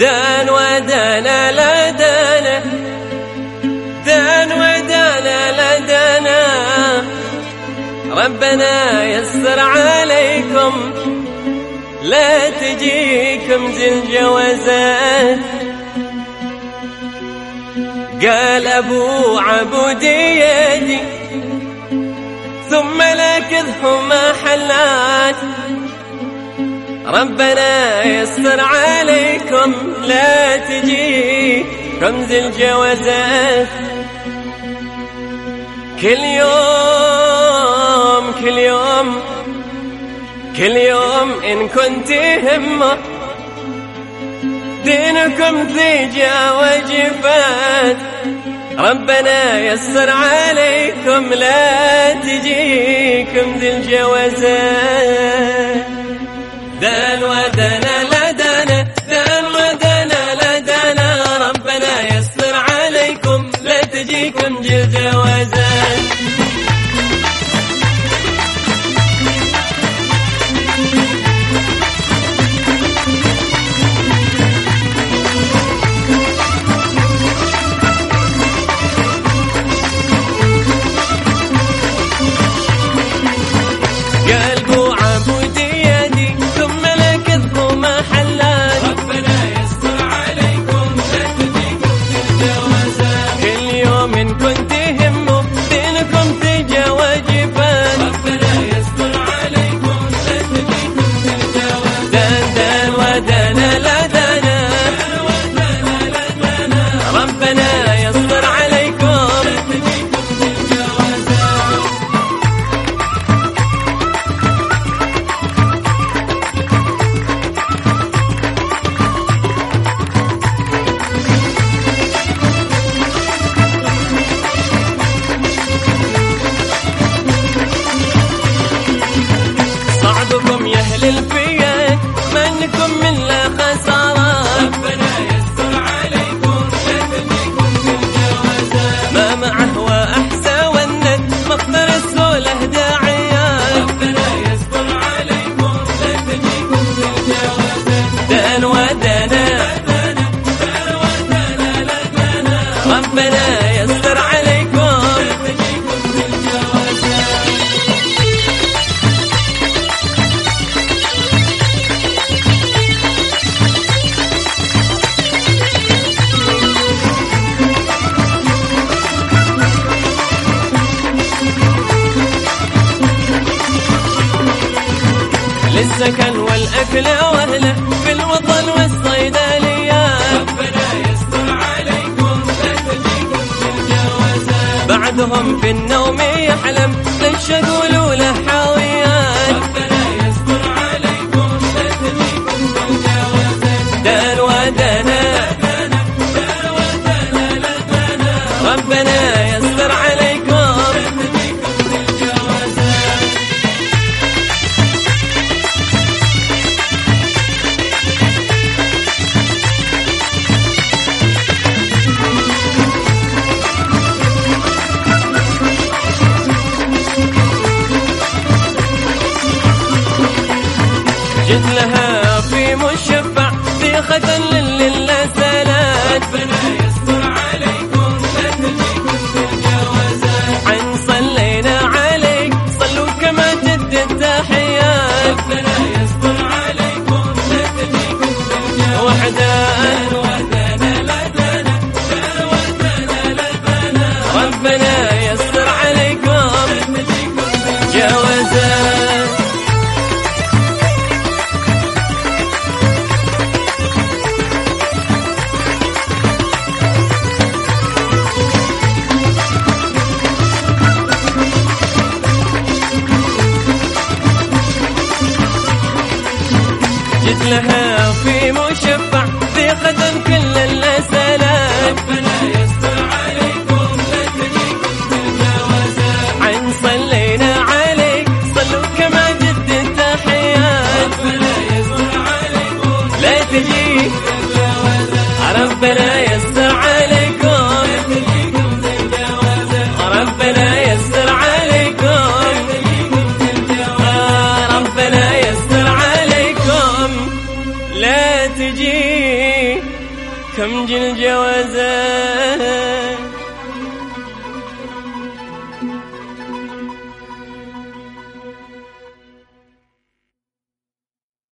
دان ودانا لا دانا. دان ودانا لا دانا. ربنا يسر عليكم. لا تجيكم ذي الجوازات قال أبو عبودي يدي ثم لا كذح ما حلات. ربنا يسر عليكم لا تجي رمز الجوازات. كل يوم كل يوم كل يوم إن كنت همة دينكم تيجا وجفات ربنا يسر عليكم لا تجيكم ذي الجوازات. Good. Thank you. للسكن والأكل وأهله في الوطن والصيدليات ربنا يستر عليكم لا تجيكم في الجوازات بعدهم في النوم جد لها في مشفع في للسلات جد لها في مشفع في قدم كل كم جل جوازات